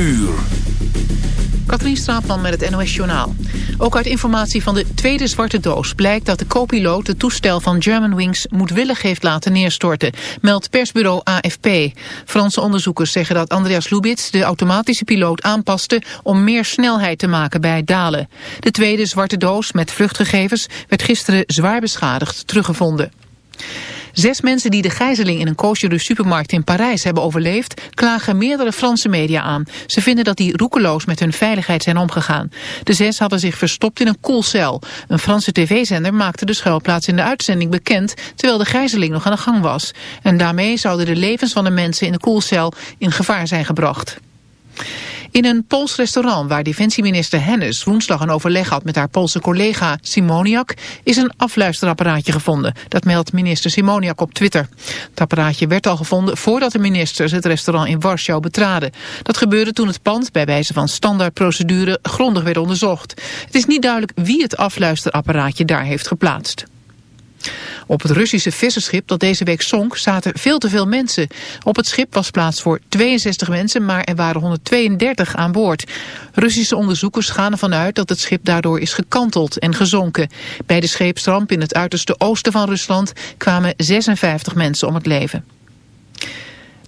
uur. Katrien Straatman met het NOS Journaal. Ook uit informatie van de tweede zwarte doos blijkt dat de co-piloot het toestel van Germanwings moedwillig heeft laten neerstorten, meldt persbureau AFP. Franse onderzoekers zeggen dat Andreas Lubitz de automatische piloot aanpaste om meer snelheid te maken bij dalen. De tweede zwarte doos met vluchtgegevens werd gisteren zwaar beschadigd teruggevonden. Zes mensen die de gijzeling in een kosher supermarkt in Parijs hebben overleefd, klagen meerdere Franse media aan. Ze vinden dat die roekeloos met hun veiligheid zijn omgegaan. De zes hadden zich verstopt in een koelcel. Een Franse tv-zender maakte de schuilplaats in de uitzending bekend, terwijl de gijzeling nog aan de gang was. En daarmee zouden de levens van de mensen in de koelcel in gevaar zijn gebracht. In een Pools restaurant waar defensieminister Hennis woensdag een overleg had met haar Poolse collega Simoniak is een afluisterapparaatje gevonden. Dat meldt minister Simoniak op Twitter. Het apparaatje werd al gevonden voordat de ministers het restaurant in Warschau betraden. Dat gebeurde toen het pand bij wijze van standaardprocedure grondig werd onderzocht. Het is niet duidelijk wie het afluisterapparaatje daar heeft geplaatst. Op het Russische visserschip dat deze week zonk zaten veel te veel mensen. Op het schip was plaats voor 62 mensen, maar er waren 132 aan boord. Russische onderzoekers gaan ervan uit dat het schip daardoor is gekanteld en gezonken. Bij de scheepsramp in het uiterste oosten van Rusland kwamen 56 mensen om het leven.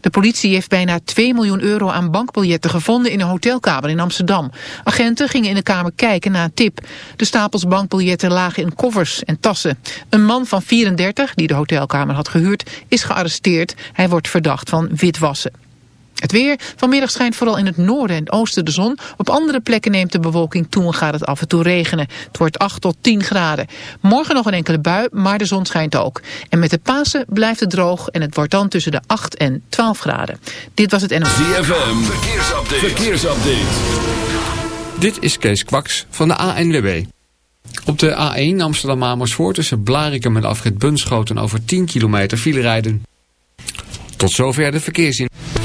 De politie heeft bijna 2 miljoen euro aan bankbiljetten gevonden in een hotelkamer in Amsterdam. Agenten gingen in de kamer kijken naar een tip. De stapels bankbiljetten lagen in koffers en tassen. Een man van 34, die de hotelkamer had gehuurd, is gearresteerd. Hij wordt verdacht van witwassen. Het weer. Vanmiddag schijnt vooral in het noorden en oosten de zon. Op andere plekken neemt de bewolking toe en gaat het af en toe regenen. Het wordt 8 tot 10 graden. Morgen nog een enkele bui, maar de zon schijnt ook. En met de Pasen blijft het droog en het wordt dan tussen de 8 en 12 graden. Dit was het NOS. ZFM. Verkeersupdate. Verkeersupdate. Dit is Kees Kwaks van de ANWB. Op de A1 Amsterdam-Amersfoort tussen Blarikum en afrit Bunschoten over 10 kilometer file rijden. Tot zover de verkeersin.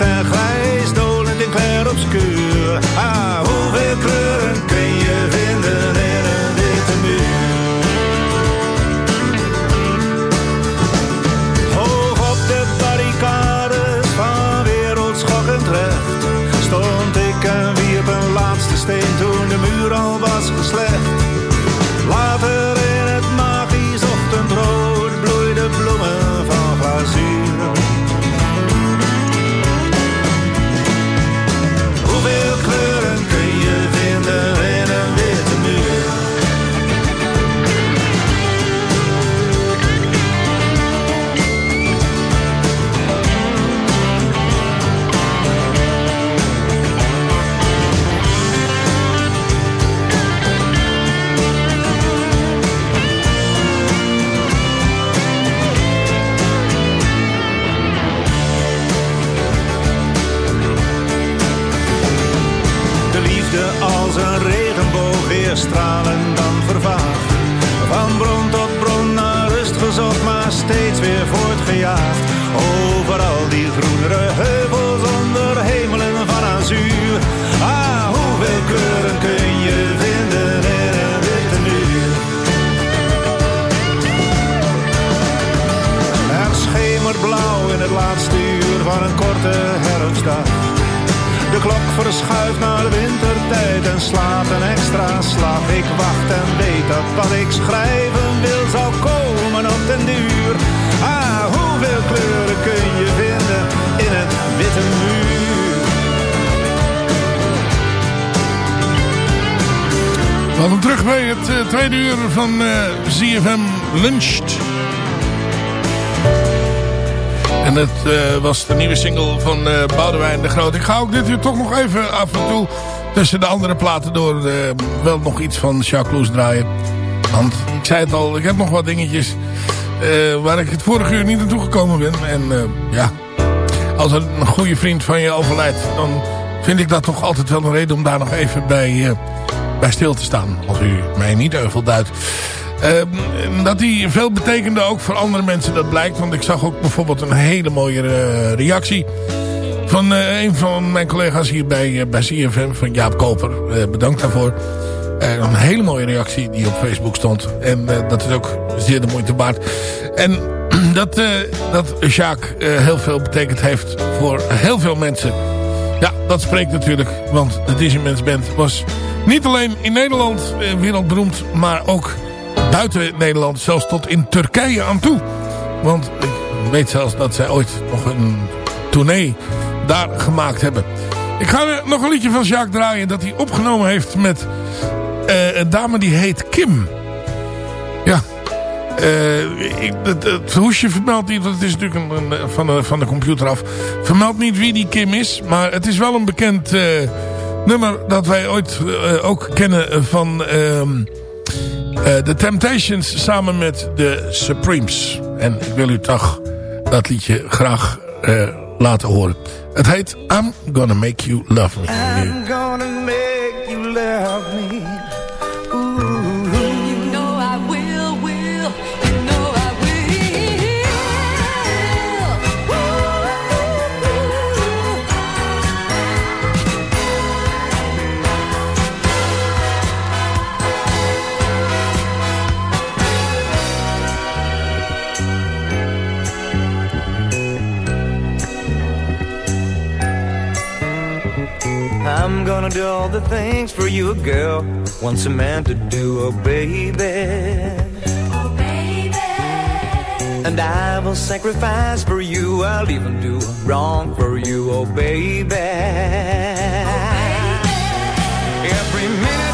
In tweede uur van eh ZFM Luncht. En het eh, was de nieuwe single van eh Boudewijn de Groot. Ik ga ook dit uur toch nog even af en toe tussen de andere platen door wel nog iets van Jacques Loes draaien. Want ik zei het al, ik heb nog wat dingetjes waar ik het vorige uur niet naartoe gekomen ben. En ja, als een goede vriend van je overlijdt, dan vind ik dat toch altijd wel een reden om daar nog even bij, bij stil te staan. Als u mij niet euvel duidt. Ehm, dat die veel betekende ook voor andere mensen, dat blijkt. Want ik zag ook bijvoorbeeld een hele mooie eh, reactie van eh, een van mijn collega's hier bij, eh, bij CFM, van Jaap Koper. Bedankt daarvoor. Een hele mooie reactie die op Facebook stond. En dat is ook zeer de moeite waard. En dat, dat Jacques heel veel betekend heeft voor heel veel mensen. Ja, dat spreekt natuurlijk. Want de Dizzy Band was niet alleen in Nederland eh, wereldberoemd, maar ook buiten Nederland, zelfs tot in Turkije aan toe. Want ik weet zelfs dat zij ooit nog een tournee daar gemaakt hebben. Ik ga er nog een liedje van Jacques draaien dat hij opgenomen heeft met eh, een dame die heet Kim. Eh, het, hoesje vermeldt niet, het is natuurlijk een, van, de, van de computer af. Vermeldt niet wie die Kim is, maar het is wel een bekend eh, nummer dat wij ooit eh, ook kennen van ehm The Temptations samen met de Supremes. En ik wil u toch dat liedje graag laten horen. Het heet I'm Gonna Make You Love Me. Gonna do all the things for you, a girl. Wants a man to do, oh baby. Oh, baby. And I will sacrifice for you. I'll even do wrong for you, oh baby. Oh, Every minute,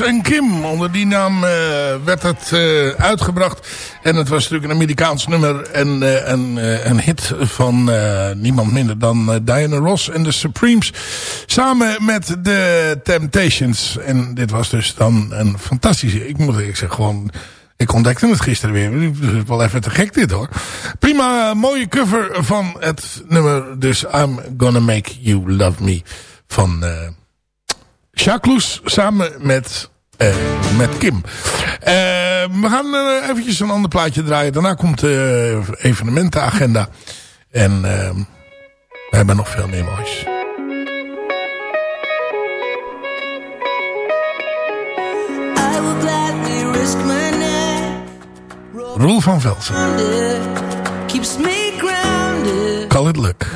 En Kim. Onder die naam eh, werd het eh, uitgebracht. En het was natuurlijk een Amerikaans nummer. En een, eh, een hit van niemand minder dan Diana Ross en de Supremes. Samen met de Temptations. En dit was dus dan een fantastische... Ik moet eerlijk zeggen, gewoon... Ik ontdekte het gisteren weer. Het is wel even te gek dit hoor. Prima, mooie cover van het nummer. Dus I'm Gonna Make You Love Me. Van... Jacques samen met, eh, met Kim. Eh, we gaan eh, eventjes een ander plaatje draaien. Daarna komt de evenementenagenda. En eh, we hebben nog veel meer moois. Roel van Velsen. Keeps me grounded. Call it luck.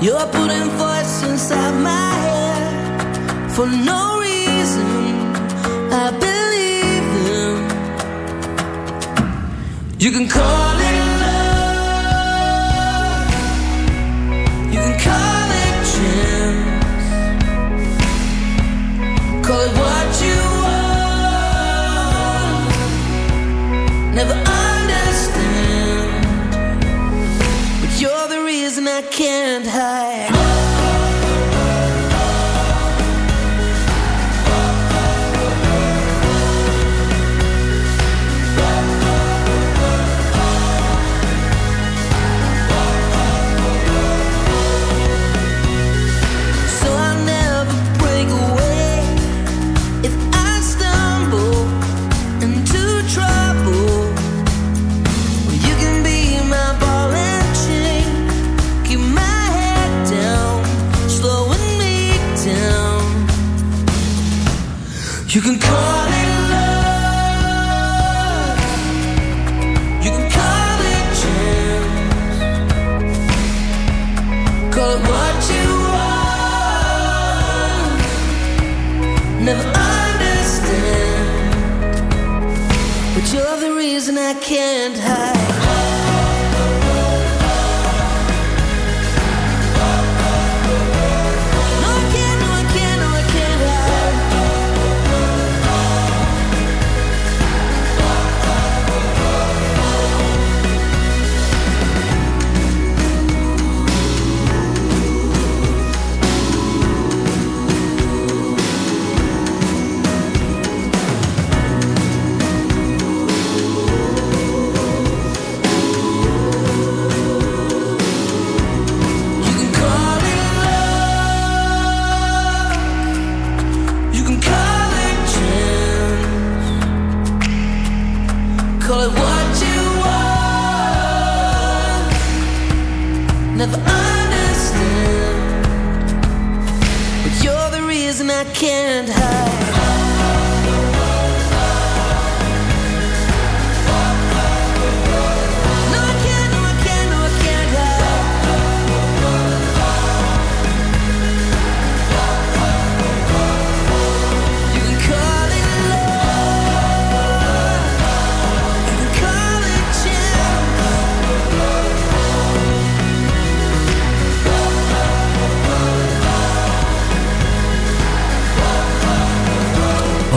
You're putting voice inside my head for no reason. I believe them. You can call it love. You can call it chance. Call it what you want. Never understand. But you're the reason I can't hide.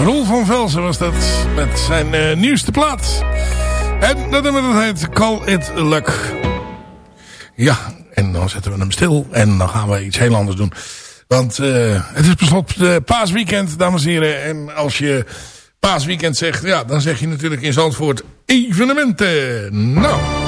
Roel van Velsen was dat met zijn eh, nieuwste plaat. En dat nummer dat heet Call It Luck. Ja, en dan zetten we hem stil en dan gaan we iets heel anders doen. Want eh, het is beslot de paasweekend, dames en heren. En als je paasweekend zegt, ja, dan zeg je natuurlijk in Zandvoort evenementen. Nou...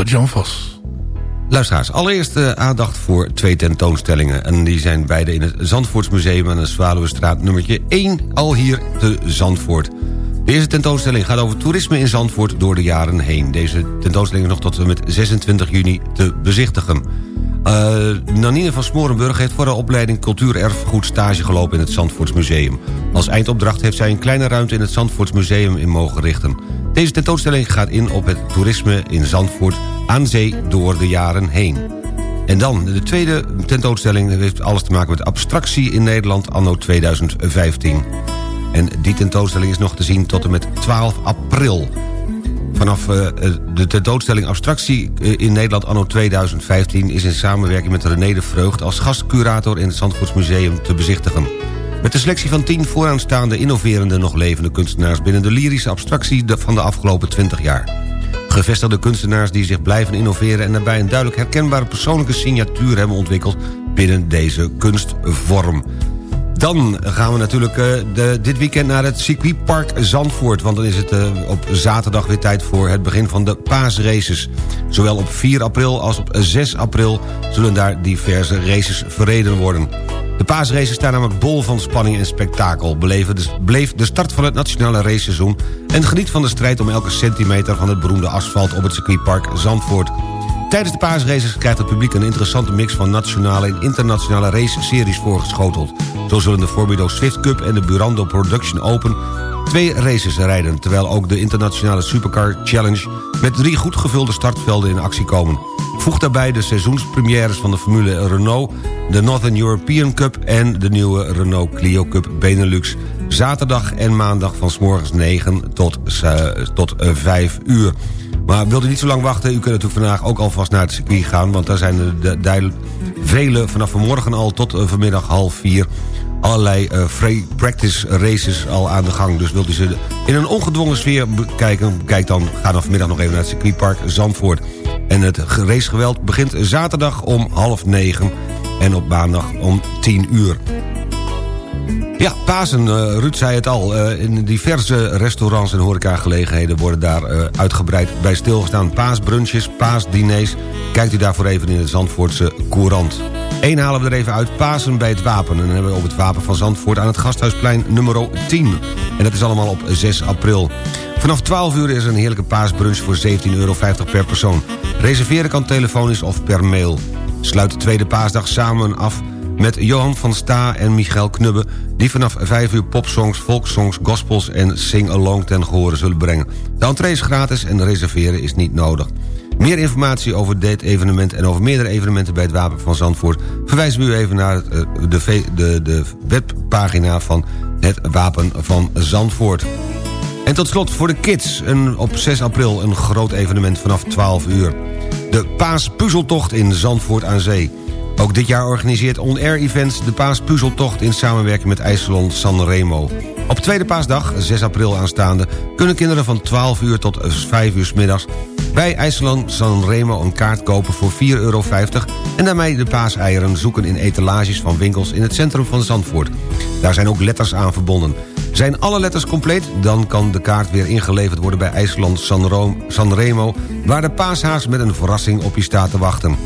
Albert-Jan Vos. Luisteraars, allereerst eh, aandacht voor twee tentoonstellingen. En die zijn beide in het Zandvoortsmuseum aan de Zwaluwestraat nummertje 1, al hier te Zandvoort. De eerste tentoonstelling gaat over toerisme in Zandvoort door de jaren heen. Deze tentoonstelling is nog tot en met 26 juni te bezichtigen. Eh, Nanine van Smorenburg heeft voor de opleiding Cultuurerfgoed stage gelopen in het Zandvoortsmuseum. Als eindopdracht heeft zij een kleine ruimte in het Zandvoortsmuseum in mogen richten. Deze tentoonstelling gaat in op het toerisme in Zandvoort aan zee door de jaren heen. En dan, de tweede tentoonstelling heeft alles te maken met abstractie in Nederland anno 2015. En die tentoonstelling is nog te zien tot en met 12 april. Vanaf eh, de tentoonstelling Abstractie eh, in Nederland anno 2015... is in samenwerking met René de Vreugd als gastcurator in het Zandvoortsmuseum te bezichtigen. Met de selectie van 10 vooraanstaande innoverende nog levende kunstenaars... binnen de lyrische abstractie van de afgelopen 20 jaar. Gevestigde kunstenaars die zich blijven innoveren... en daarbij een duidelijk herkenbare persoonlijke signatuur hebben ontwikkeld... binnen deze kunstvorm. Dan gaan we natuurlijk uh, de, dit weekend naar het circuitpark Zandvoort... want dan is het uh, op zaterdag weer tijd voor het begin van de paasraces. Zowel op 4 april als op 6 april zullen daar diverse races verreden worden. De paasraces staan namelijk bol van spanning en spektakel. Beleven de, bleef de start van het nationale raceseizoen... en geniet van de strijd om elke centimeter van het beroemde asfalt... op het circuitpark Zandvoort. Tijdens de paasraces krijgt het publiek een interessante mix... van nationale en internationale race-series voorgeschoteld. Zo zullen de Forbido Swift Cup en de Burando Production Open... twee races rijden, terwijl ook de internationale Supercar Challenge... met drie goed gevulde startvelden in actie komen. Voeg daarbij de seizoenspremières van de Formule Renault... de Northern European Cup en de nieuwe Renault Clio Cup Benelux... zaterdag en maandag van s morgens 9 tot, uh, tot uh, 5 uur. Maar wilt u niet zo lang wachten, u kunt natuurlijk vandaag ook alvast naar het circuit gaan... want daar zijn er de, vele vanaf vanmorgen al tot uh, vanmiddag half vier... allerlei uh, free practice races al aan de gang. Dus wilt u ze in een ongedwongen sfeer bekijken... kijk dan, ga dan vanmiddag nog even naar het circuitpark Zandvoort. En het racegeweld begint zaterdag om half negen... en op maandag om tien uur. Ja, Pasen, uh, Ruud zei het al. Uh, in diverse restaurants en horecagelegenheden worden daar uh, uitgebreid bij stilgestaan. Paasbrunches, paasdiners. Kijkt u daarvoor even in de Zandvoortse Courant. Eén halen we er even uit, Pasen bij het Wapen. En dan hebben we op het Wapen van Zandvoort aan het Gasthuisplein nummer 10. En dat is allemaal op 6 april. Vanaf 12 uur is er een heerlijke paasbrunch voor 17,50 euro per persoon. Reserveren kan telefonisch of per mail. Sluit de tweede paasdag samen af met Johan van Sta en Michael Knubbe... die vanaf 5 uur popsongs, folksongs, gospels en sing-along ten gehore zullen brengen. De entree is gratis en reserveren is niet nodig. Meer informatie over dit evenement en over meerdere evenementen bij het Wapen van Zandvoort... verwijzen we u even naar het, de, de, de webpagina van het Wapen van Zandvoort. En tot slot voor de kids, een, op 6 april een groot evenement vanaf 12 uur. De Paaspuzzeltocht in Zandvoort aan Zee. Ook dit jaar organiseert On Air Events de Paaspuzzeltocht... in samenwerking met IJsselon Sanremo. Op tweede paasdag, 6 april aanstaande... kunnen kinderen van 12 uur tot 5 uur s middags... bij IJsselon Sanremo een kaart kopen voor 4,50 euro... en daarmee de paaseieren zoeken in etalages van winkels... in het centrum van Zandvoort. Daar zijn ook letters aan verbonden. Zijn alle letters compleet, dan kan de kaart weer ingeleverd worden... bij IJsland Sanremo... waar de paashaas met een verrassing op je staat te wachten.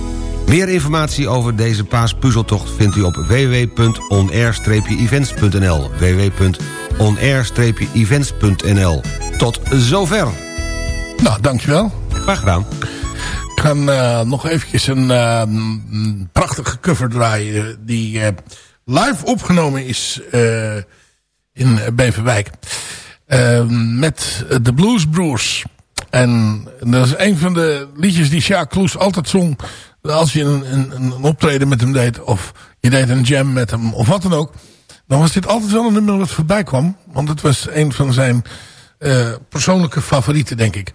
Meer informatie over deze paaspuzzeltocht vindt u op www.onair-events.nl www.onair-events.nl Tot zover. Nou, dankjewel. Graag gedaan. Ik ga uh, nog eventjes een uh, prachtige cover draaien... die uh, live opgenomen is in Beverwijk. met de Blues Broers. En dat is een van de liedjes die Sjaak Kloes altijd zong als je een, een, een, optreden met hem deed... of je deed een jam met hem of wat dan ook... dan was dit altijd wel een nummer wat voorbij kwam. Want het was een van zijn uh, persoonlijke favorieten, denk ik.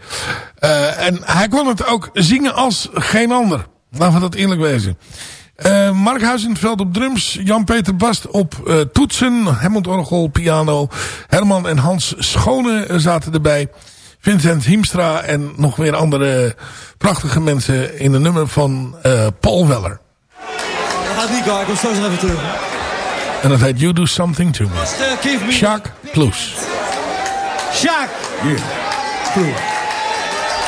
Uh, en hij kon het ook zingen als geen ander. Laten we dat eerlijk wezen. Uh, Mark Huizenveld op drums, Jan-Peter Bast op toetsen, Helmut Orgel, piano, Herman en Hans Schone zaten erbij... Vincent Hiemstra en nog weer andere prachtige mensen in een nummer van uh, Paul Weller. Dat gaat niet, ik kom straks nog even terug. En dat heet You Do Something To Me. Jacques Kloes. Jacques. Yeah. Kloes.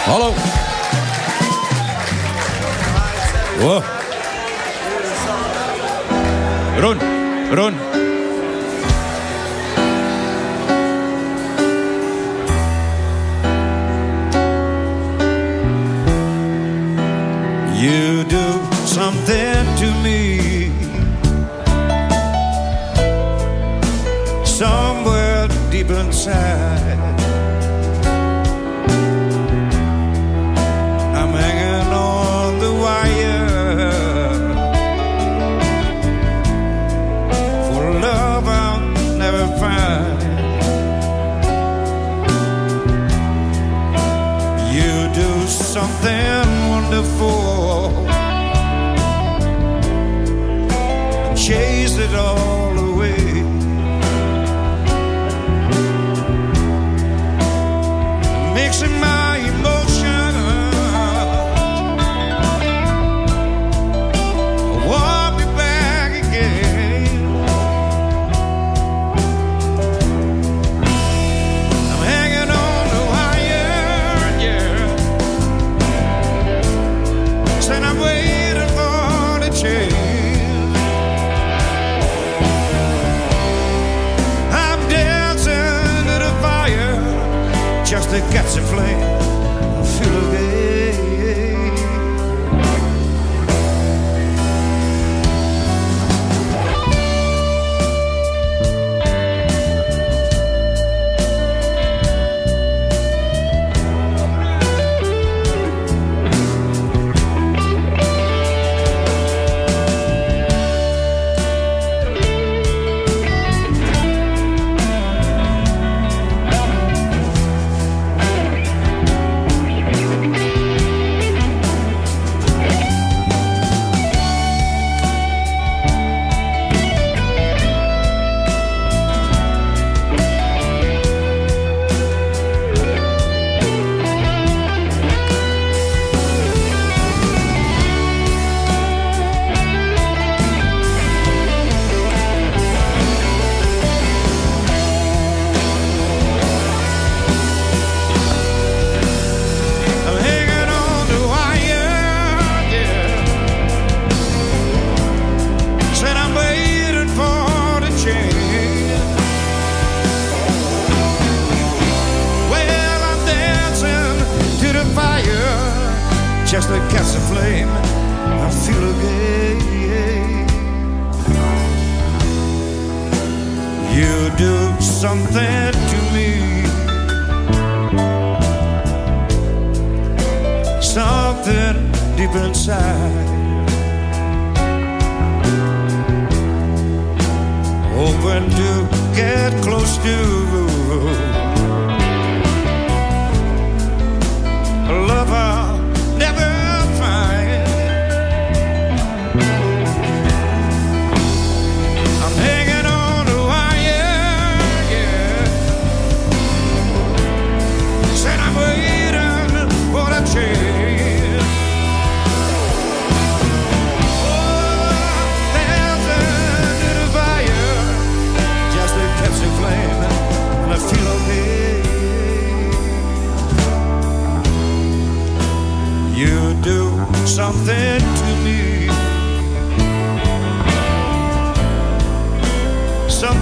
Hallo. Wow. Ron, Ron. Something to me. Somewhere deep inside I'm hanging on the wire For love I'll never find. You do something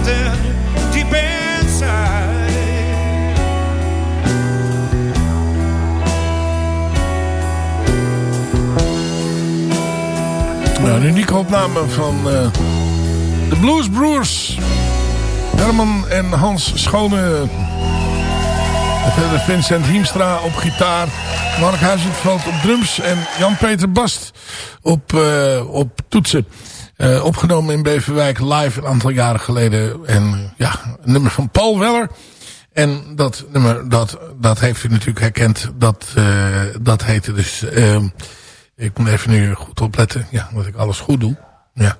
inside. Nou, een unieke opname van eh, de Blues Broers. Herman en Hans Schone. Verder Vincent Hiemstra op gitaar. Mark Huizenveld op drums. En Jan-Peter Bast op, eh, op toetsen. Eh, opgenomen in Beverwijk live een aantal jaren geleden. En ja, een nummer van Paul Weller. En dat nummer, dat, dat heeft u natuurlijk herkend. Dat, eh, dat heette dus... ehm, ik moet even nu goed opletten. Ja, dat ik alles goed doe. Ja.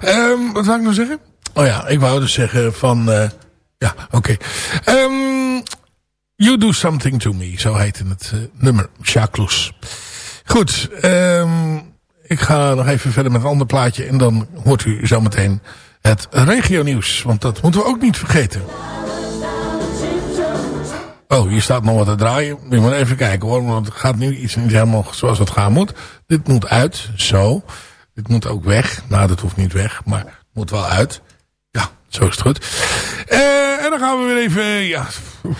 Ehm, wat zou ik nou zeggen? Oh ja, ik wou dus zeggen van... eh, ja, oké. Ehm, you Do Something To Me. Zo heette het eh, nummer. Jacques. Goed. ehm, ik ga nog even verder met een ander plaatje. En dan hoort u zometeen het regionieuws. Want dat moeten we ook niet vergeten. Oh, hier staat nog wat te draaien. Moet even kijken hoor. Want het gaat nu iets niet helemaal zoals het gaan moet. Dit moet uit. Zo. Dit moet ook weg. Nou, dat hoeft niet weg. Maar het moet wel uit. Ja, zo is het goed. Eh, en dan gaan we weer even... Ja,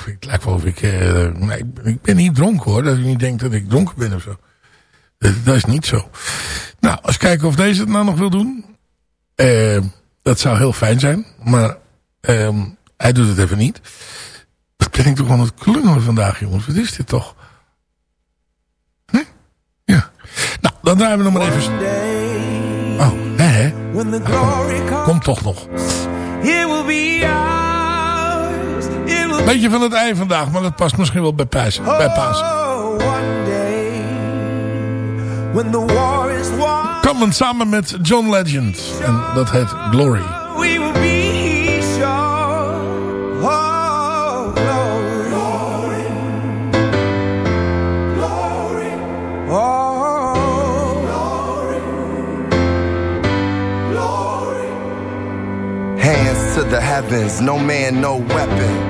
het lijkt wel of ik... eh, nee, ik ben niet dronken hoor. Dat u niet denkt dat ik dronken ben of zo. Dat, dat is niet zo. Nou, eens kijken of deze het nou nog wil doen. Eh, dat zou heel fijn zijn. Maar ehm, hij doet het even niet. Wat ben ik toch aan het klungelen vandaag, jongens. Wat is dit toch? Hm? Ja. Nou, dan draaien we nog maar even... Oh, nee hè? Comes, Komt toch nog. Beetje van het ei vandaag, maar dat past misschien wel bij Pasen. Bij Pasen. One day when the war is won. Common samen met John Legend. En dat heet Glory. We will be sure. Oh, glory. Glory. Oh, glory. Glory. Hands to the heavens, no man, no weapon.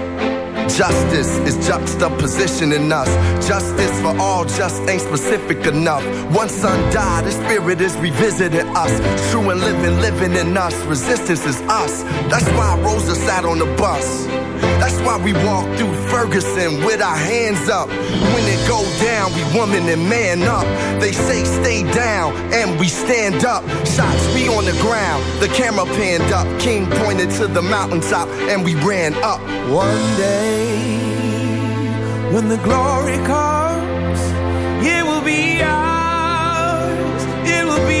Justice is juxtaposition in us. Justice for all just ain't specific enough. One son died, the spirit is revisiting us. True and living, living in us. Resistance is us. That's why Rosa sat on the bus. That's why we walk through Ferguson with our hands up. When go down, we woman and man up. They say stay down, and we stand up. Shots we on the ground, the camera panned up. King pointed to the mountaintop, and we ran up. One day, when the glory comes, it will be ours. It will be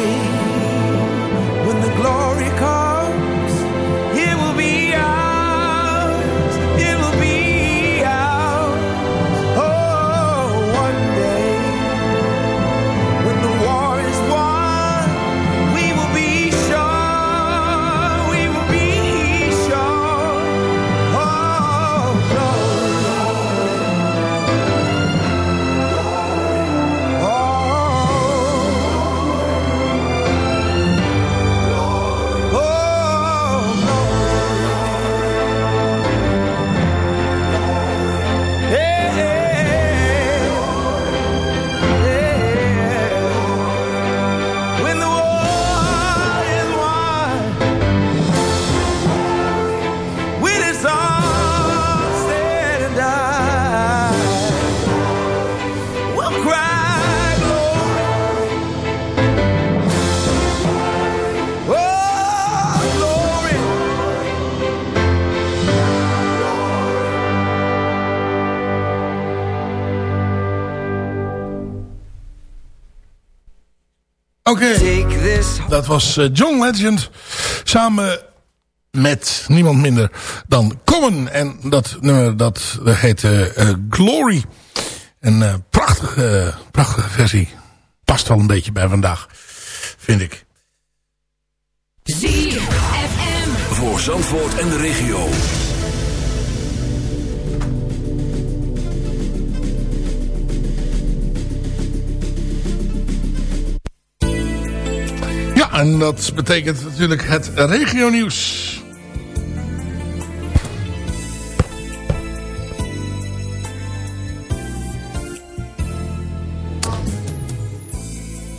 Oké, dat was eh, John Legend samen met niemand minder dan Common. En dat nummer dat heet eh, eh, Glory. Een eh, prachtige, prachtige versie. Past wel een beetje bij vandaag, vind ik. Voor Zandvoort en de regio. En dat betekent natuurlijk het regionieuws.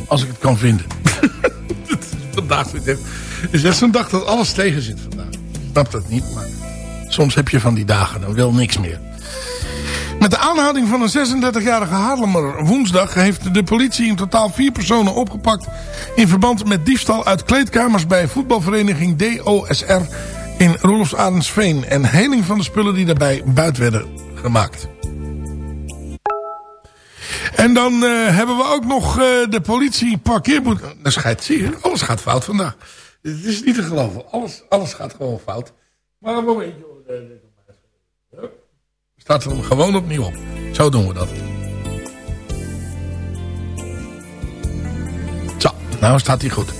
Als ik het kan vinden. vandaag zit echt, is net zo'n dag dat alles tegen zit vandaag. Ik snap dat niet, maar soms heb je van die dagen, dan wil niks meer. Met de aanhouding van een 36-jarige Haarlemmer woensdag... heeft de politie in totaal vier personen opgepakt... in verband met diefstal uit kleedkamers bij voetbalvereniging DOSR... in Roelofs Arendsveen... en heling van de spullen die daarbij buit werden gemaakt. En dan eh, hebben we ook nog eh, de politie parkeerboete... Dat schijnt, zie alles gaat fout vandaag. Het is niet te geloven, alles, alles gaat gewoon fout. Maar een momentje hoor. We hem gewoon opnieuw op. Zo doen we dat. Zo, nou staat hij goed.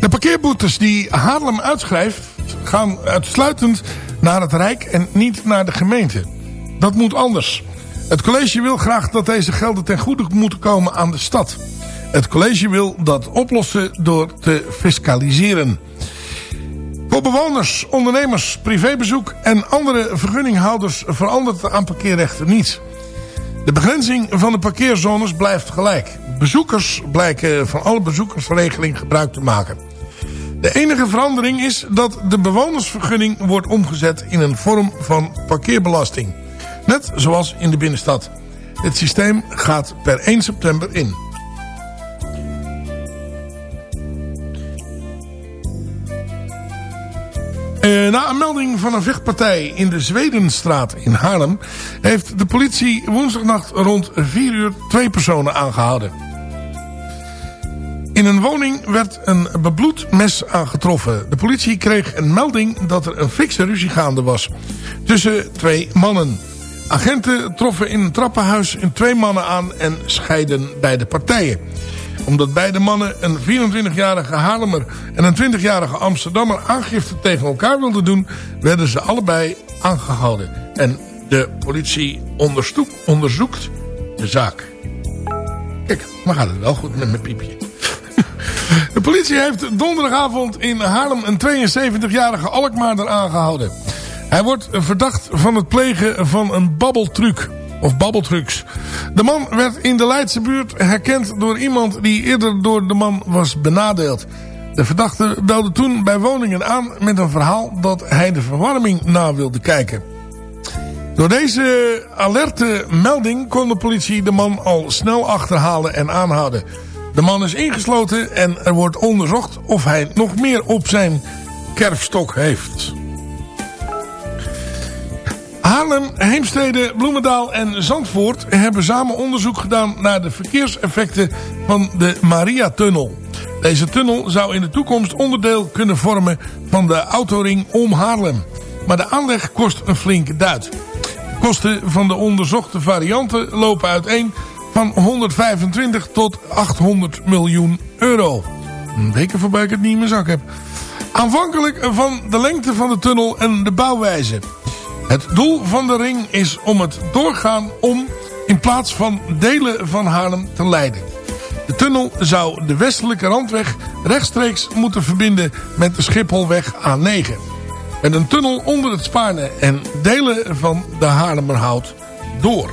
De parkeerboetes die Haarlem uitschrijft... gaan uitsluitend naar het Rijk en niet naar de gemeente. Dat moet anders. Het college wil graag dat deze gelden ten goede moeten komen aan de stad. Het college wil dat oplossen door te fiscaliseren. Voor bewoners, ondernemers, privébezoek en andere vergunninghouders verandert aan parkeerrechten niets. De begrenzing van de parkeerzones blijft gelijk. Bezoekers blijken van alle bezoekersregeling gebruik te maken. De enige verandering is dat de bewonersvergunning wordt omgezet in een vorm van parkeerbelasting. Net zoals in de binnenstad. Het systeem gaat per 1 september in. Eh, na een melding van een vechtpartij in de Zwedenstraat in Haarlem... heeft de politie woensdagnacht rond 4 uur twee personen aangehouden. In een woning werd een bebloed mes aangetroffen. De politie kreeg een melding dat er een fikse ruzie gaande was tussen twee mannen. Agenten troffen in een trappenhuis twee mannen aan en scheiden beide partijen omdat beide mannen een 24-jarige Haarlemmer en een 20-jarige Amsterdammer aangifte tegen elkaar wilden doen, werden ze allebei aangehouden. En de politie onderzoek, onderzoekt de zaak. Kijk, maar gaat het wel goed met mijn piepje. De politie heeft donderdagavond in Haarlem een 72-jarige Alkmaarder aangehouden. Hij wordt verdacht van het plegen van een babbeltruc. Of babbeltrucs. De man werd in de Leidse buurt herkend door iemand die eerder door de man was benadeeld. De verdachte belde toen bij woningen aan met een verhaal dat hij de verwarming na wilde kijken. Door deze alerte melding kon de politie de man al snel achterhalen en aanhouden. De man is ingesloten en er wordt onderzocht of hij nog meer op zijn kerfstok heeft. Haarlem, Heemstede, Bloemendaal en Zandvoort hebben samen onderzoek gedaan naar de verkeerseffecten van de Maria-tunnel. Deze tunnel zou in de toekomst onderdeel kunnen vormen van de autoring om Haarlem. Maar de aanleg kost een flinke duit. De kosten van de onderzochte varianten lopen uiteen van 125 tot 800 miljoen euro. Een weken voorbij ik het niet in mijn zak heb. Aanvankelijk van de lengte van de tunnel en de bouwwijze. Het doel van de ring is om het doorgaan om in plaats van delen van Haarlem te leiden. De tunnel zou de westelijke randweg rechtstreeks moeten verbinden met de Schipholweg A9. Met een tunnel onder het Spaarne en delen van de Haarlemmerhout door.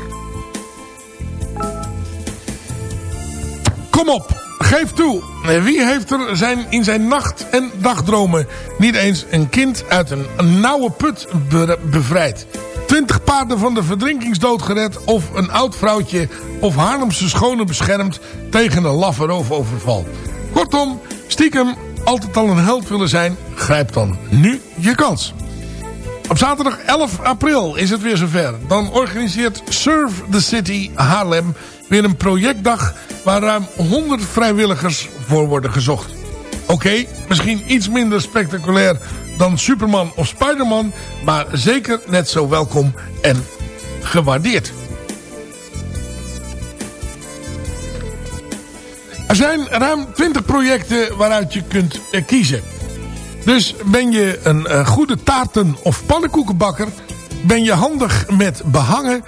Kom op, geef toe. Wie heeft er zijn, in zijn nacht- en dagdromen niet eens een kind uit een nauwe put be- bevrijd? Twintig paarden van de verdrinkingsdood gered of een oud vrouwtje of Haarlemse schone beschermd tegen een laffe roofoverval. Kortom, stiekem altijd al een held willen zijn, grijp dan nu je kans. Op zaterdag 11 april is het weer zover. Dan organiseert Serve the City Haarlem weer een projectdag waar ruim 100 vrijwilligers voor worden gezocht. Oké, misschien iets minder spectaculair dan Superman of Spiderman, maar zeker net zo welkom en gewaardeerd. Er zijn ruim 20 projecten waaruit je kunt eh, kiezen. Dus ben je een eh, goede taarten- of pannenkoekenbakker... ben je handig met behangen,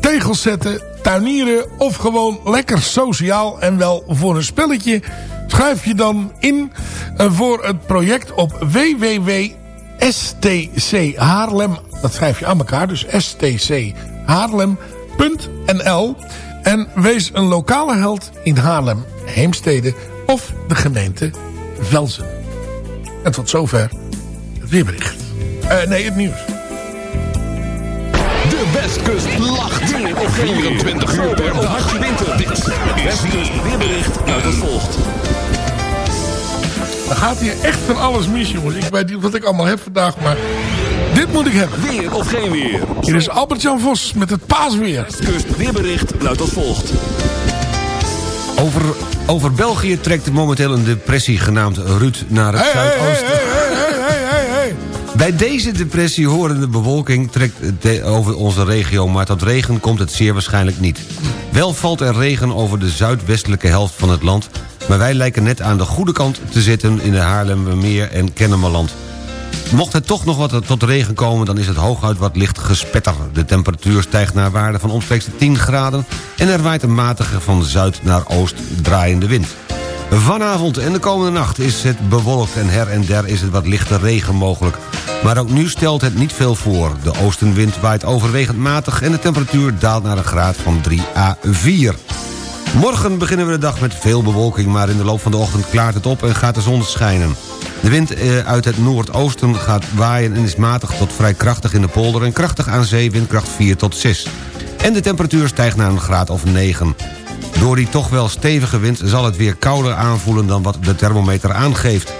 tegels zetten, tuinieren... of gewoon lekker sociaal en wel voor een spelletje... schrijf je dan in eh, voor het project op www.stchaarlem... dat schrijf je aan elkaar, dus stchaarlem.nl... En wees een lokale held in Haarlem, Heemstede of de gemeente Velzen. En tot zover het weerbericht. Eh, nee, het nieuws. Westkust lacht. Weer op 24 uur per dag. Winter. Dit Westkust weerbericht uit als volgt. Dan gaat hier echt van alles mis, jongens. Ik weet niet wat ik allemaal heb vandaag, maar dit moet ik hebben. Weer of geen weer. Hier is Albert-Jan Vos met het paasweer. Westkust weerbericht luidt als volgt. Over, over België trekt momenteel een depressie genaamd Ruud naar het Hey, zuidoosten. hey, hey, hey, hey, hey. Bij deze depressie horende bewolking trekt het over onze regio... maar tot regen komt het zeer waarschijnlijk niet. Wel valt er regen over de zuidwestelijke helft van het land... maar wij lijken net aan de goede kant te zitten in de Haarlemmermeer en Kennemerland. Mocht het toch nog wat tot regen komen, dan is het hooguit wat licht gespetter. De temperatuur stijgt naar waarde van omstreeks de 10 graden... en er waait een matige van zuid naar oost draaiende wind. Vanavond en de komende nacht is het bewolkt en her en der is het wat lichte regen mogelijk. Maar ook nu stelt het niet veel voor. De oostenwind waait overwegend matig en de temperatuur daalt naar een graad van 3 à 4. Morgen beginnen we de dag met veel bewolking... maar in de loop van de ochtend klaart het op en gaat de zon schijnen. De wind eh, uit het noordoosten gaat waaien en is matig tot vrij krachtig in de polder... en krachtig aan zee, windkracht 4 tot 6. En de temperatuur stijgt naar een graad of 9. Door die toch wel stevige wind zal het weer kouder aanvoelen... dan wat de thermometer aangeeft.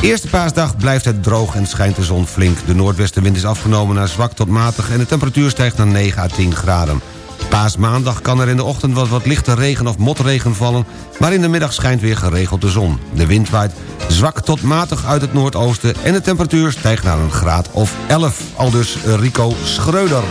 Eerste paasdag blijft het droog en schijnt de zon flink. De noordwestenwind is afgenomen naar zwak tot matig... en de temperatuur stijgt naar 9 à 10 graden. Paasmaandag kan er in de ochtend wat, wat lichte regen of motregen vallen... maar in de middag schijnt weer geregeld de zon. De wind waait zwak tot matig uit het noordoosten... en de temperatuur stijgt naar een graad of 11. Aldus Rico Schreuder.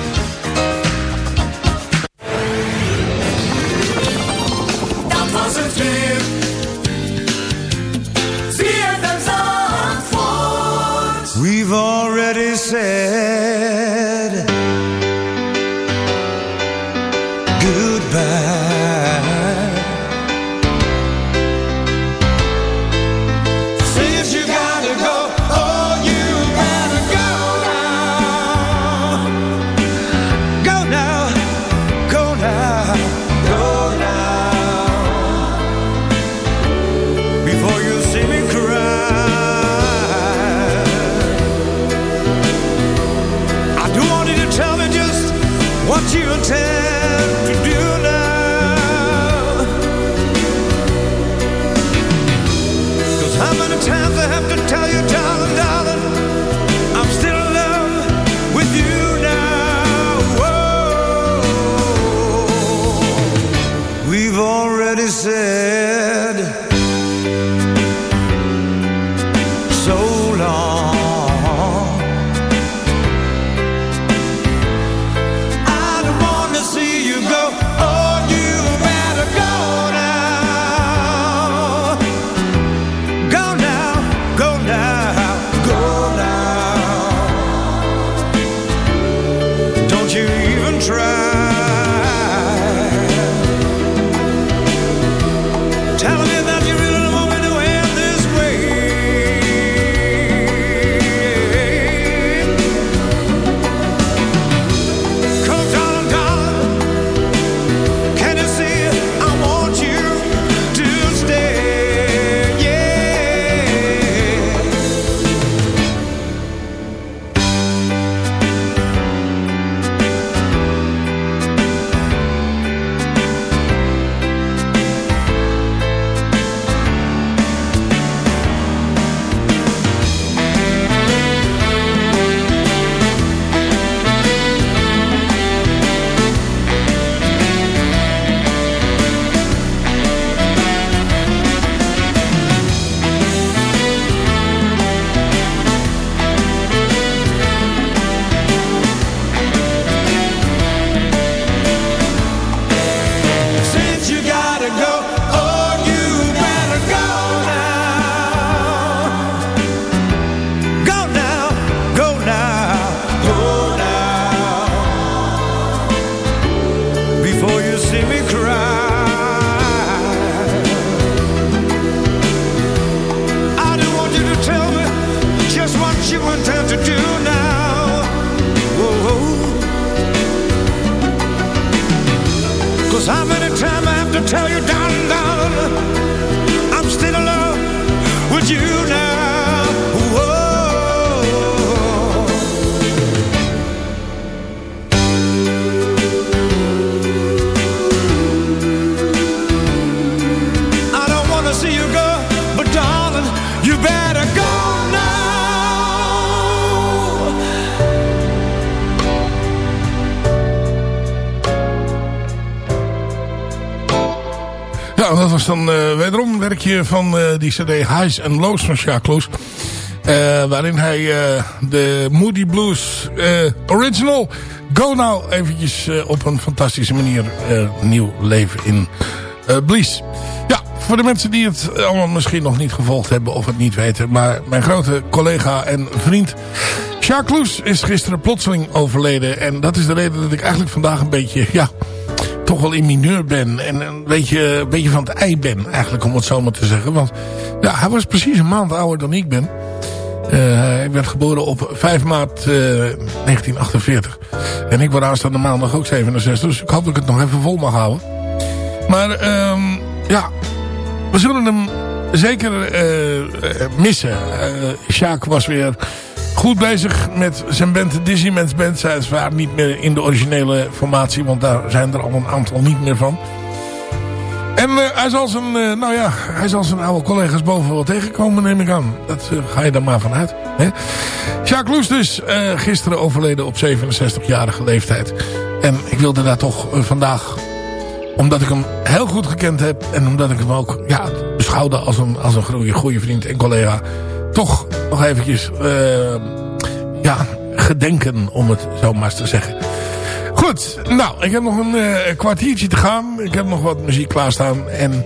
Dan eh, wederom werkje van eh, die cd Highs and Lows van Jacques Loes. Eh, waarin hij de Moody Blues original Go Now eventjes op een fantastische manier nieuw leven in blies. Ja, voor de mensen die het allemaal misschien nog niet gevolgd hebben of het niet weten. Maar mijn grote collega en vriend Jacques is gisteren plotseling overleden. En dat is de reden dat ik eigenlijk vandaag een beetje, ja, toch wel in mineur ben. En een beetje, een beetje van het ei ben, eigenlijk om het zo maar te zeggen. Want ja, hij was precies een maand ouder dan ik ben. Uh, ik werd geboren op 5 maart uh, 1948. En ik word aanstaande maandag ook 67. Dus ik hoop dat ik het nog even vol mag houden. Maar um, ja, we zullen hem zeker uh, missen. Sjaak was weer goed bezig met zijn band, de Disneyman's Band. Zij is waar niet meer in de originele formatie. Want daar zijn er al een aantal niet meer van. En uh, hij, zal zijn, uh, nou ja, hij zal zijn oude collega's boven wel tegenkomen, neem ik aan. Dat uh, ga je dan maar vanuit. Hè? Jacques Loes dus, gisteren overleden op 67-jarige leeftijd. En ik wilde daar toch vandaag, omdat ik hem heel goed gekend heb... en omdat ik hem ook ja, beschouwde als een, als een goede, goede vriend en collega... toch nog eventjes ja, gedenken, om het zo maar eens te zeggen... Goed, nou, ik heb nog een uh, kwartiertje te gaan. Ik heb nog wat muziek klaarstaan. En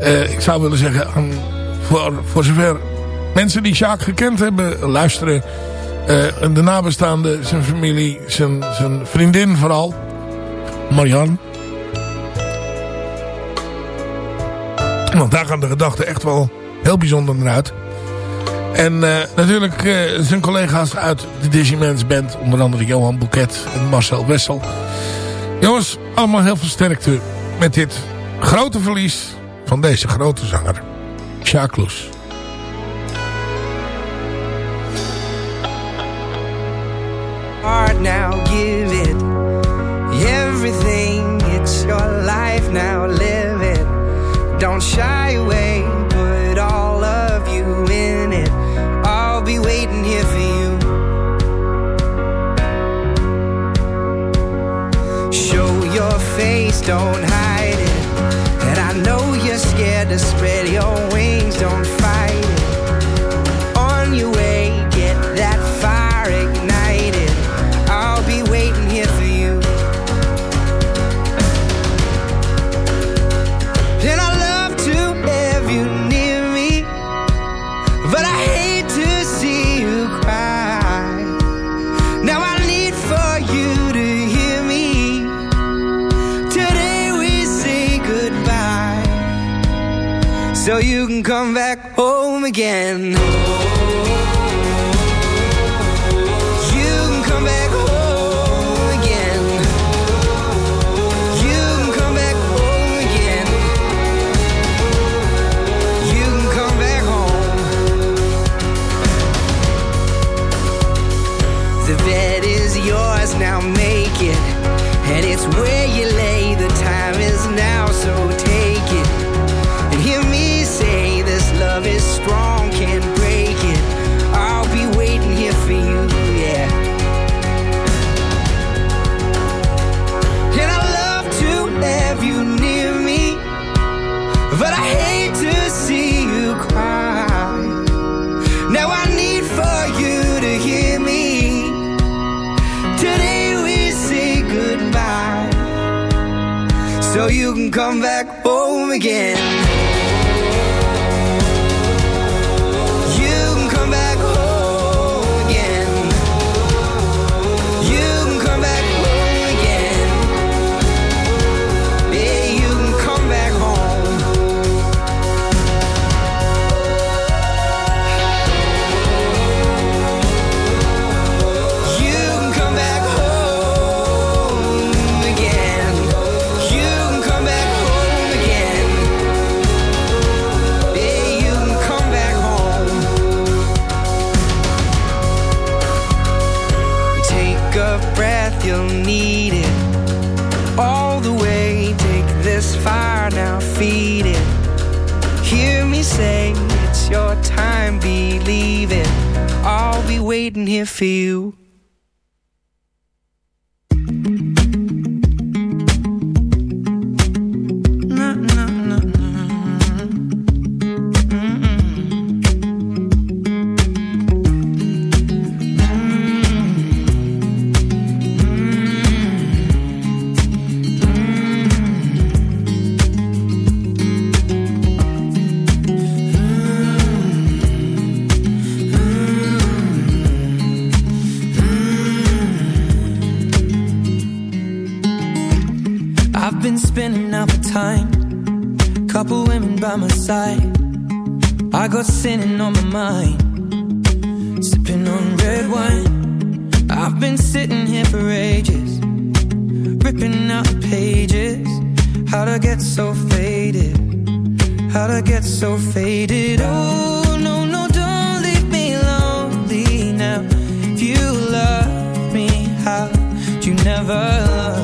uh, ik zou willen zeggen, aan, voor, voor zover mensen die Sjaak gekend hebben, luisteren. De nabestaanden, zijn familie, zijn, zijn vriendin vooral. Marianne. Want daar gaan de gedachten echt wel heel bijzonder naar uit. En uh, natuurlijk uh, zijn collega's uit de Digimans Band. Onder andere Johan Bouquet en Marcel Wessel. Jongens, allemaal heel veel sterkte met dit grote verlies van deze grote zanger. Jacques Loes. Don't hide it. And I know you're scared to spread your wings, don't again. On my mind. Sipping on red wine. I've been sitting here for ages. Ripping out pages. How'd I get so faded? How'd I get so faded? Oh, no, no, don't leave me lonely now. If you love me, how'd you never love?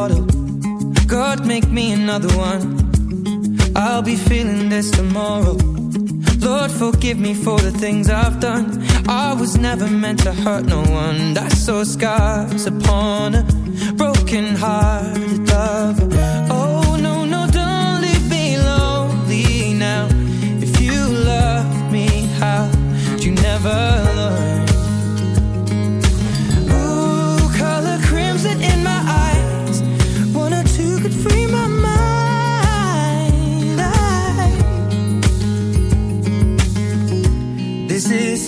Bottle. God, make me another one. I'll be feeling this tomorrow. Lord, forgive me for the things I've done. I was never meant to hurt no one. I saw scars upon a broken hearted lover. Oh, no, no, don't leave me lonely now. If you love me, how'd you never learn?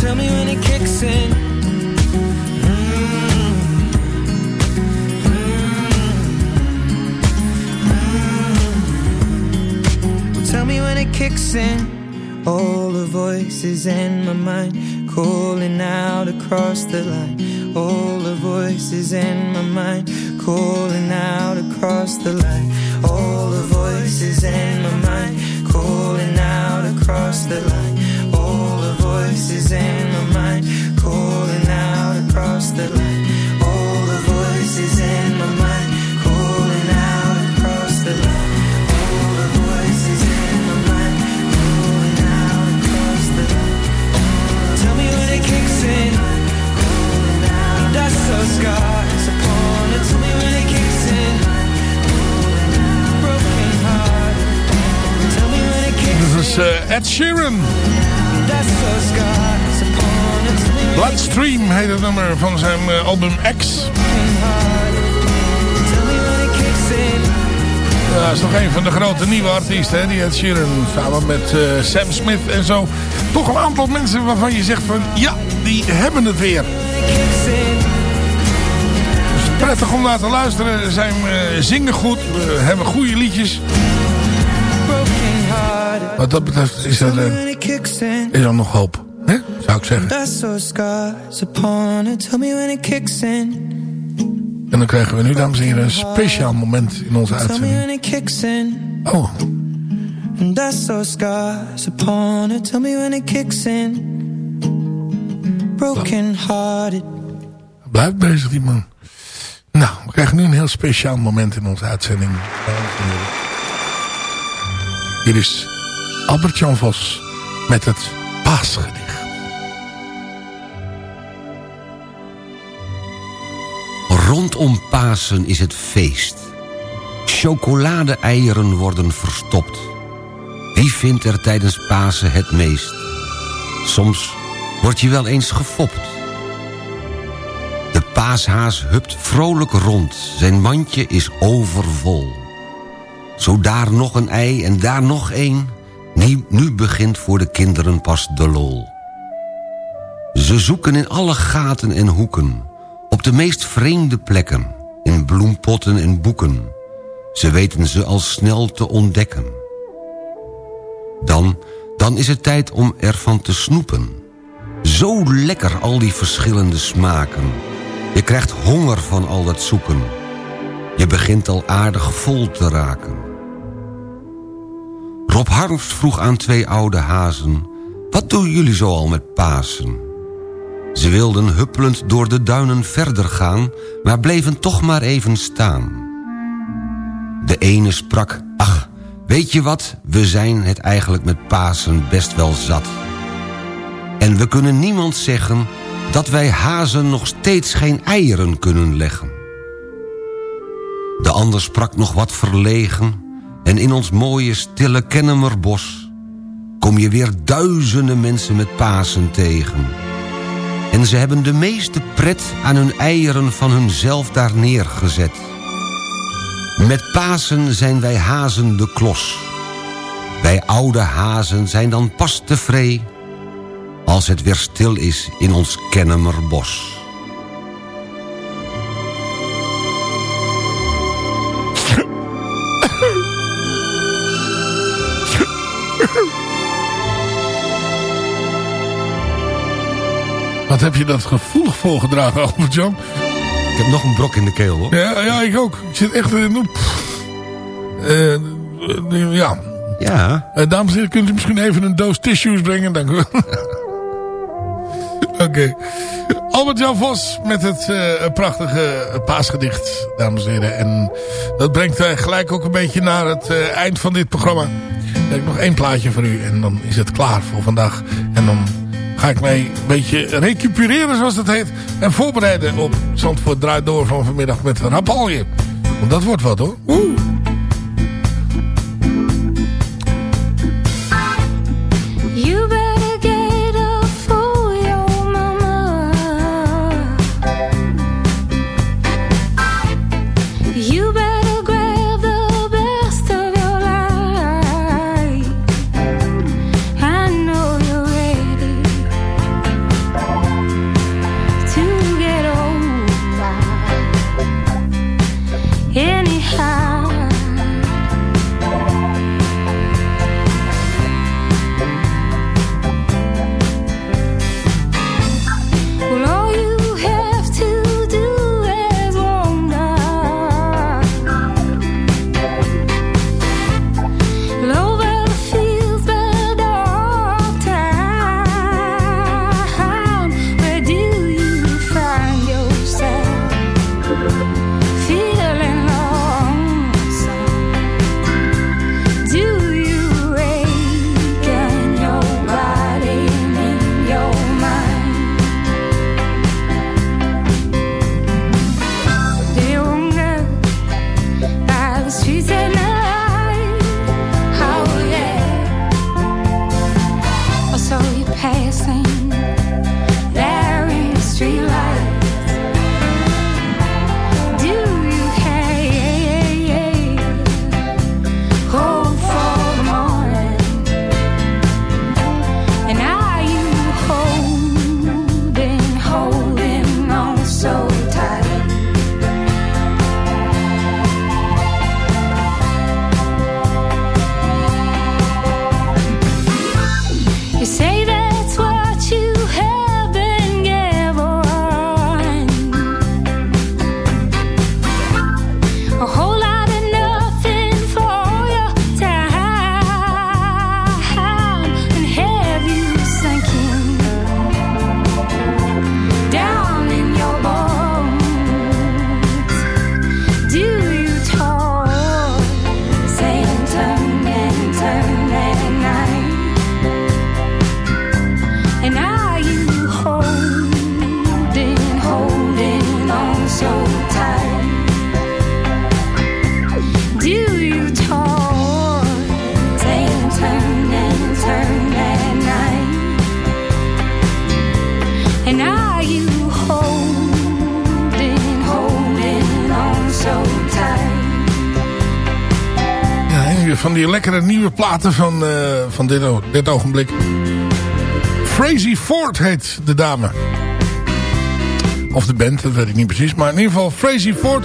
Tell me when it kicks in. Tell me when it kicks in. All the voices in my mind calling out across the line. All the voices in my mind calling out across the line. All the voices in my mind calling out across the line. Voices in my mind calling out across the line. All the voices in my mind calling out across the line. All the voices in my mind calling out across the line. Tell me when it kicks in. That's so scars upon it. Tell me when it kicks in. Broken heart. Tell me when it kicks Dit is eh, Ed Sheeran. Bloodstream heet het nummer van zijn eh, album X. Ja, dat is nog een van de grote nieuwe artiesten, hè, die Ed Sheeran. Samen met eh, Sam Smith en zo. Toch een aantal mensen waarvan je zegt van... Ja, die hebben het weer. Het is prettig om naar te luisteren. Zijn, eh, zingen goed. Hebben goede liedjes. Wat dat betreft is er, is er nog hoop. Zou ik zeggen. En dan krijgen we nu, dames en heren, een speciaal moment in onze uitzending. Oh, And that's scars upon. Tell me when it kicks in. Broken hearted. blijft bezig die man. Nou, we krijgen nu een heel speciaal moment in onze uitzending. Hier is Albert-Jan Vos met het paasgedicht. Rondom Pasen is het feest. Chocolade-eieren worden verstopt. Wie vindt er tijdens Pasen het meest? Soms word je wel eens gefopt. De paashaas hupt vrolijk rond. Zijn mandje is overvol. Zo daar nog een ei en daar nog één. Nu, nu begint voor de kinderen pas de lol. Ze zoeken in alle gaten en hoeken. Op de meest vreemde plekken. In bloempotten en boeken. Ze weten ze al snel te ontdekken. Dan, dan is het tijd om ervan te snoepen. Zo lekker al die verschillende smaken. Je krijgt honger van al dat zoeken. Je begint al aardig vol te raken. Rob Harmst vroeg aan twee oude hazen... Wat doen jullie zo al met Pasen? Ze wilden huppelend door de duinen verder gaan... maar bleven toch maar even staan. De ene sprak, ach, weet je wat? We zijn het eigenlijk met Pasen best wel zat. En we kunnen niemand zeggen... dat wij hazen nog steeds geen eieren kunnen leggen. De ander sprak nog wat verlegen... en in ons mooie stille Kennemerbos... kom je weer duizenden mensen met Pasen tegen... En ze hebben de meeste pret aan hun eieren van hunzelf daar neergezet. Met Pasen zijn wij hazen de klos. Wij oude hazen zijn dan pas tevree... als het weer stil is in ons Kennemerbos. Wat heb je dat gevoelig voorgedragen, Albert Jan? Ik heb nog een brok in de keel, hoor. Ja, ja ik ook. Ik zit echt... in eh, ja. Ja. Eh, dames en heren, kunt u misschien even een doos tissues brengen? Dank u wel. Oké. Albert-Jan Vos met het prachtige paasgedicht, dames en heren. En dat brengt uh, gelijk ook een beetje naar het uh, eind van dit programma. Dan heb ik nog één plaatje voor u en dan is het klaar voor vandaag. En dan ga ik mij een beetje recupereren, zoals dat heet. En voorbereiden op Zandvoort draait door van vanmiddag met Rapalje. Want dat wordt wat hoor. Oeh. Van, eh, van dit, dit ogenblik. Frazee Ford heet de dame. Of de band, dat weet ik niet precies. Maar in ieder geval Frazee Ford.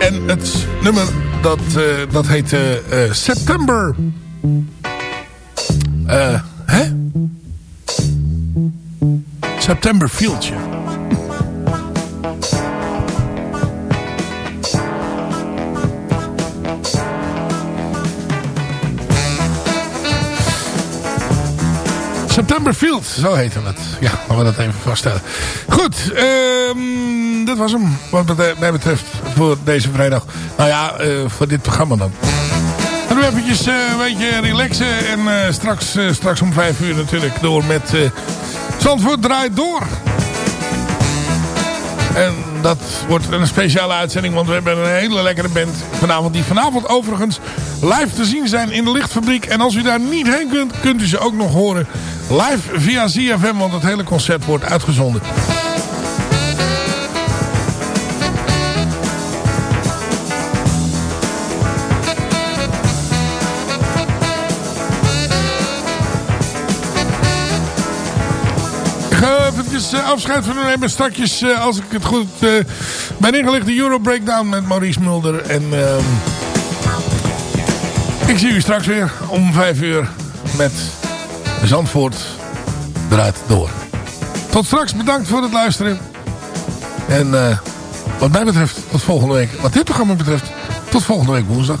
En het nummer dat, eh, dat heet eh, September. Hè? September Fieldje. Field, zo heette het. Ja, laten we dat even vaststellen. Goed, ehm dat was hem wat bete- mij betreft voor deze vrijdag. Nou ja, eh, voor dit programma dan. Doen we eventjes eh, een beetje relaxen. En eh, straks, eh, straks om vijf uur natuurlijk door met eh Zandvoort draait door. En dat wordt een speciale uitzending, want we hebben een hele lekkere band vanavond. Die vanavond overigens live te zien zijn in de lichtfabriek. En als u daar niet heen kunt, kunt u ze ook nog horen live via ZFM, want het hele concert wordt uitgezonden. Eh, afscheid van u nemen. Straks, eh, als ik het goed eh ben ingelicht, de Euro Breakdown met Maurice Mulder. En ik zie u straks weer om vijf uur met Zandvoort eruit door. Tot straks, bedankt voor het luisteren. En eh, wat mij betreft, tot volgende week. Wat dit programma betreft, tot volgende week woensdag.